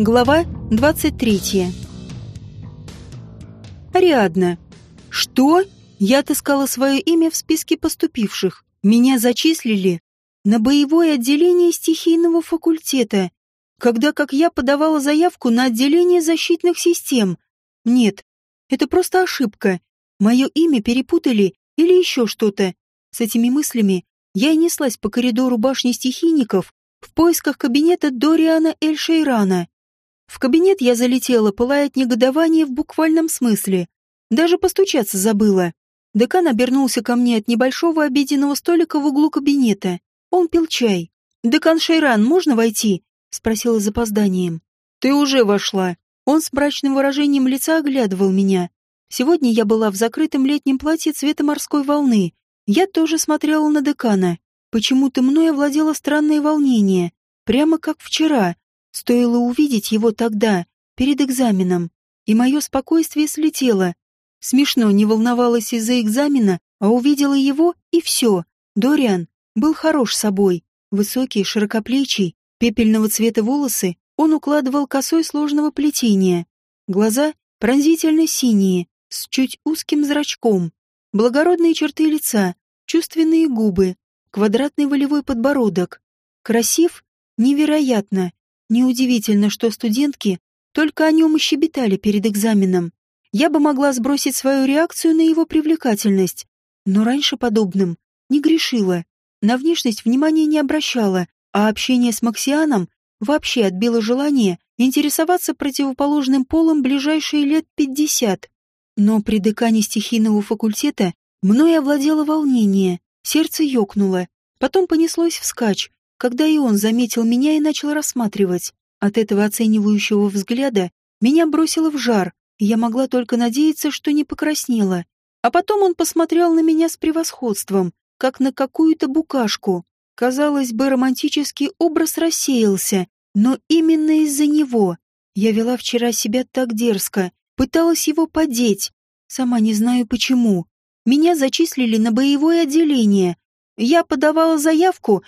Глава 23. Ариадна. Что? Я отыскала свое имя в списке поступивших. Меня зачислили на боевое отделение стихийного факультета, когда как я подавала заявку на отделение защитных систем. Нет, это просто ошибка. Мое имя перепутали или еще что-то. С этими мыслями я и неслась по коридору башни стихийников в поисках кабинета Дориана Эль-Шейрана. В кабинет я залетела, пылая от негодования в буквальном смысле. Даже постучаться забыла. Декан обернулся ко мне от небольшого обеденного столика в углу кабинета. Он пил чай. «Декан Шейран, можно войти?» — спросила запозданием. «Ты уже вошла». Он с мрачным выражением лица оглядывал меня. Сегодня я была в закрытом летнем платье цвета морской волны. Я тоже смотрела на декана. Почему-то мной овладело странное волнение. Прямо как вчера. Стоило увидеть его тогда, перед экзаменом. И мое спокойствие слетело. Смешно, не волновалась из-за экзамена, а увидела его, и все. Дориан был хорош собой. Высокий, широкоплечий, пепельного цвета волосы он укладывал косой сложного плетения. Глаза пронзительно синие, с чуть узким зрачком, благородные черты лица, чувственные губы, квадратный волевой подбородок. Красив? Невероятно. Неудивительно, что студентки только о нем и щебетали перед экзаменом. Я бы могла сбросить свою реакцию на его привлекательность, но раньше подобным не грешила. На внешность внимания не обращала, а общение с Максианом вообще отбило желание интересоваться противоположным полом ближайшие лет пятьдесят. Но при декане стихийного факультета мной овладело волнение, сердце ёкнуло, потом понеслось вскачь, когда и он заметил меня и начал рассматривать. От этого оценивающего взгляда меня бросило в жар, и я могла только надеяться, что не покраснела. А потом он посмотрел на меня с превосходством, как на какую-то букашку. Казалось бы, романтический образ рассеялся, но именно из-за него. Я вела вчера себя так дерзко, Пыталась его подеть. Сама не знаю почему. Меня зачислили на боевое отделение. Я подавала заявку.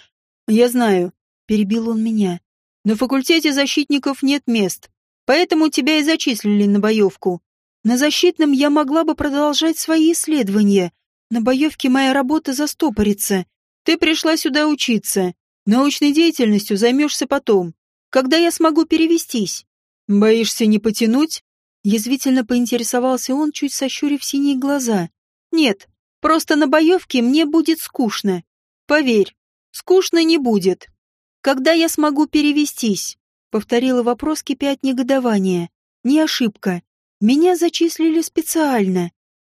Я знаю, перебил он меня. На факультете защитников нет мест. Поэтому тебя и зачислили на боевку. На защитном я могла бы продолжать свои исследования. На боевке моя работа застопорится. Ты пришла сюда учиться. Научной деятельностью займешься потом. Когда я смогу перевестись? Боишься не потянуть? Язвительно поинтересовался он, чуть сощурив синие глаза. «Нет, просто на боевке мне будет скучно. Поверь, скучно не будет. Когда я смогу перевестись?» Повторила вопрос, кипя от негодования. «Не ошибка. Меня зачислили специально.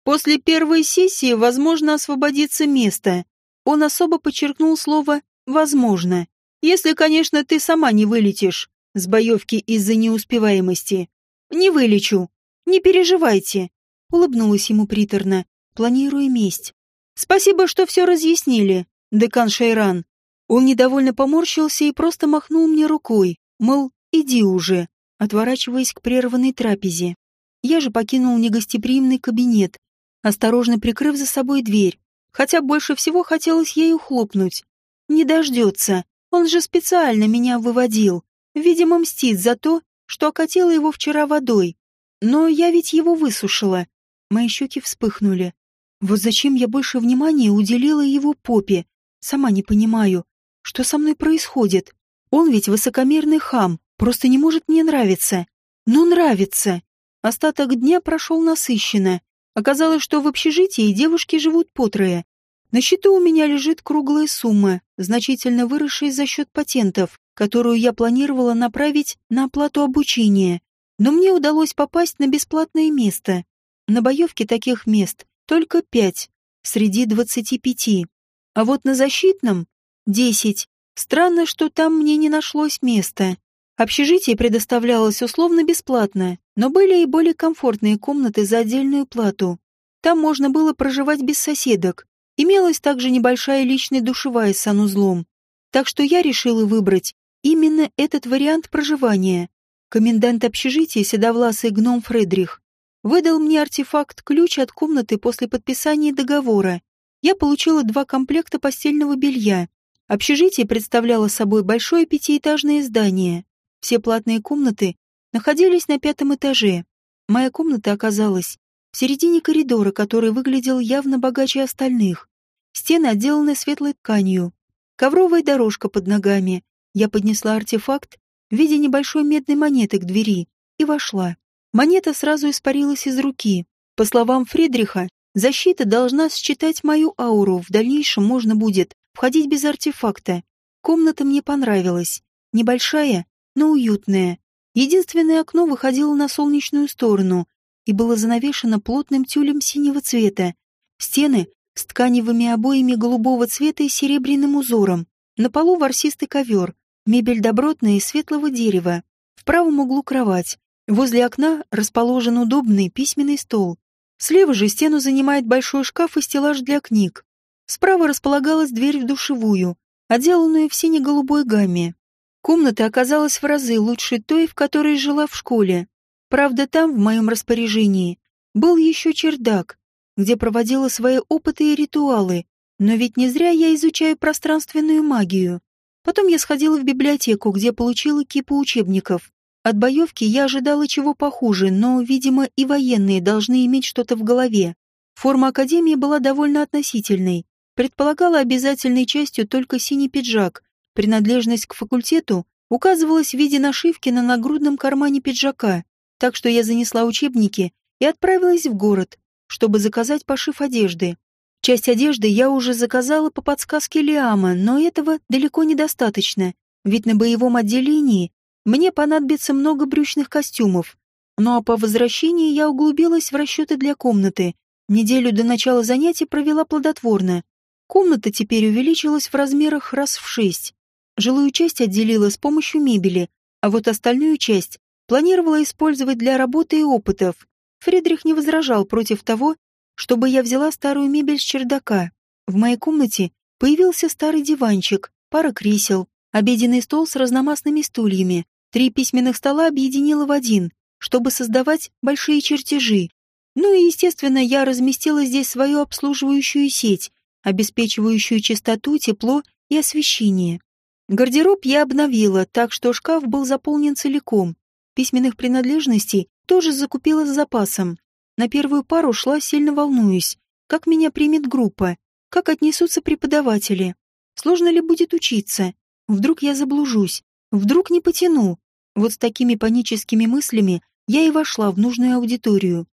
После первой сессии возможно освободиться место. Он особо подчеркнул слово «возможно». Если, конечно, ты сама не вылетишь с боевки из-за неуспеваемости. Не вылечу. Не переживайте. Улыбнулась ему приторно, планируя месть. Спасибо, что все разъяснили, декан Шайран. Он недовольно поморщился и просто махнул мне рукой, мол, иди уже, отворачиваясь к прерванной трапезе. Я же покинул негостеприимный кабинет, осторожно прикрыв за собой дверь, хотя больше всего хотелось ею хлопнуть. Не дождется, он же специально меня выводил, видимо, мстит за то, что окатила его вчера водой. Но я ведь его высушила. Мои щеки вспыхнули. Вот зачем я больше внимания уделила его попе? Сама не понимаю, что со мной происходит. Он ведь высокомерный хам, просто не может мне нравиться. Но нравится. Остаток дня прошел насыщенно. Оказалось, что в общежитии девушки живут потрое. На счету у меня лежит круглая сумма, значительно выросшая за счет патентов которую я планировала направить на оплату обучения, но мне удалось попасть на бесплатное место. На боевке таких мест только пять среди двадцати пяти, а вот на защитном — десять. Странно, что там мне не нашлось места. Общежитие предоставлялось условно бесплатно, но были и более комфортные комнаты за отдельную плату. Там можно было проживать без соседок. Имелась также небольшая личная душевая с санузлом. Так что я решила выбрать Именно этот вариант проживания. Комендант общежития, седовласый гном Фредрих, выдал мне артефакт-ключ от комнаты после подписания договора. Я получила два комплекта постельного белья. Общежитие представляло собой большое пятиэтажное здание. Все платные комнаты находились на пятом этаже. Моя комната оказалась в середине коридора, который выглядел явно богаче остальных. Стены отделаны светлой тканью. Ковровая дорожка под ногами. Я поднесла артефакт в виде небольшой медной монеты к двери и вошла. Монета сразу испарилась из руки. По словам Фридриха, защита должна считать мою ауру, в дальнейшем можно будет входить без артефакта. Комната мне понравилась. Небольшая, но уютная. Единственное окно выходило на солнечную сторону и было занавешено плотным тюлем синего цвета. Стены с тканевыми обоями голубого цвета и серебряным узором. На полу ворсистый ковер, мебель добротная из светлого дерева. В правом углу кровать. Возле окна расположен удобный письменный стол. Слева же стену занимает большой шкаф и стеллаж для книг. Справа располагалась дверь в душевую, отделанную в сине-голубой гамме. Комната оказалась в разы лучше той, в которой жила в школе. Правда, там, в моем распоряжении, был еще чердак, где проводила свои опыты и ритуалы, но ведь не зря я изучаю пространственную магию. Потом я сходила в библиотеку, где получила кипу учебников. От боевки я ожидала чего похуже, но, видимо, и военные должны иметь что-то в голове. Форма академии была довольно относительной. Предполагала обязательной частью только синий пиджак, Принадлежность к факультету указывалась в виде нашивки на нагрудном кармане пиджака, так что я занесла учебники и отправилась в город, чтобы заказать пошив одежды. Часть одежды я уже заказала по подсказке Лиама, но этого далеко недостаточно, ведь на боевом отделении мне понадобится много брючных костюмов. Ну а по возвращении я углубилась в расчеты для комнаты. Неделю до начала занятий провела плодотворно. Комната теперь увеличилась в размерах раз в шесть. Жилую часть отделила с помощью мебели, а вот остальную часть планировала использовать для работы и опытов. Фридрих не возражал против того, чтобы я взяла старую мебель с чердака. В моей комнате появился старый диванчик, пара кресел, обеденный стол с разномастными стульями, три письменных стола объединила в один, чтобы создавать большие чертежи. Ну и, естественно, я разместила здесь свою обслуживающую сеть, обеспечивающую чистоту, тепло и освещение. Гардероб я обновила, так что шкаф был заполнен целиком. Письменных принадлежностей тоже закупила с запасом. На первую пару шла, сильно волнуюсь. Как меня примет группа? Как отнесутся преподаватели? Сложно ли будет учиться? Вдруг я заблужусь? Вдруг не потяну? Вот с такими паническими мыслями я и вошла в нужную аудиторию.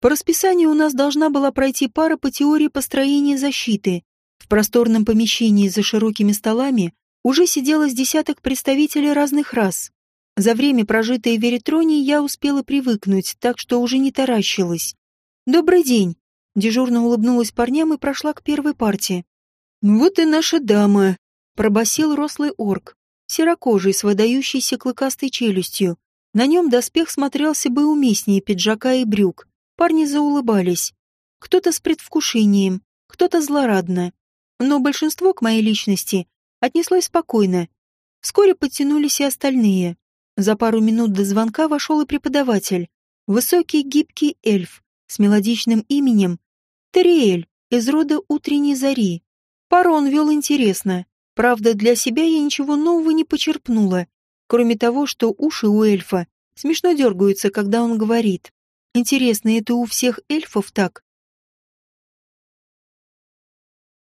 По расписанию у нас должна была пройти пара по теории построения защиты. В просторном помещении за широкими столами уже сидело с десяток представителей разных рас. За время, прожитое в Веритроне, я успела привыкнуть, так что уже не таращилась. «Добрый день!» Дежурно улыбнулась парням и прошла к первой партии. «Вот и наша дама!» — пробасил рослый орк, серокожий, с выдающейся клыкастой челюстью. На нем доспех смотрелся бы уместнее пиджака и брюк. Парни заулыбались. Кто-то с предвкушением, кто-то злорадно. Но большинство к моей личности отнеслось спокойно. Вскоре подтянулись и остальные. За пару минут до звонка вошел и преподаватель. Высокий гибкий эльф с мелодичным именем Териэль из рода утренней зари. Пару он вел интересно. Правда, для себя я ничего нового не почерпнула, кроме того, что уши у эльфа смешно дергаются, когда он говорит. Интересно, это у всех эльфов так?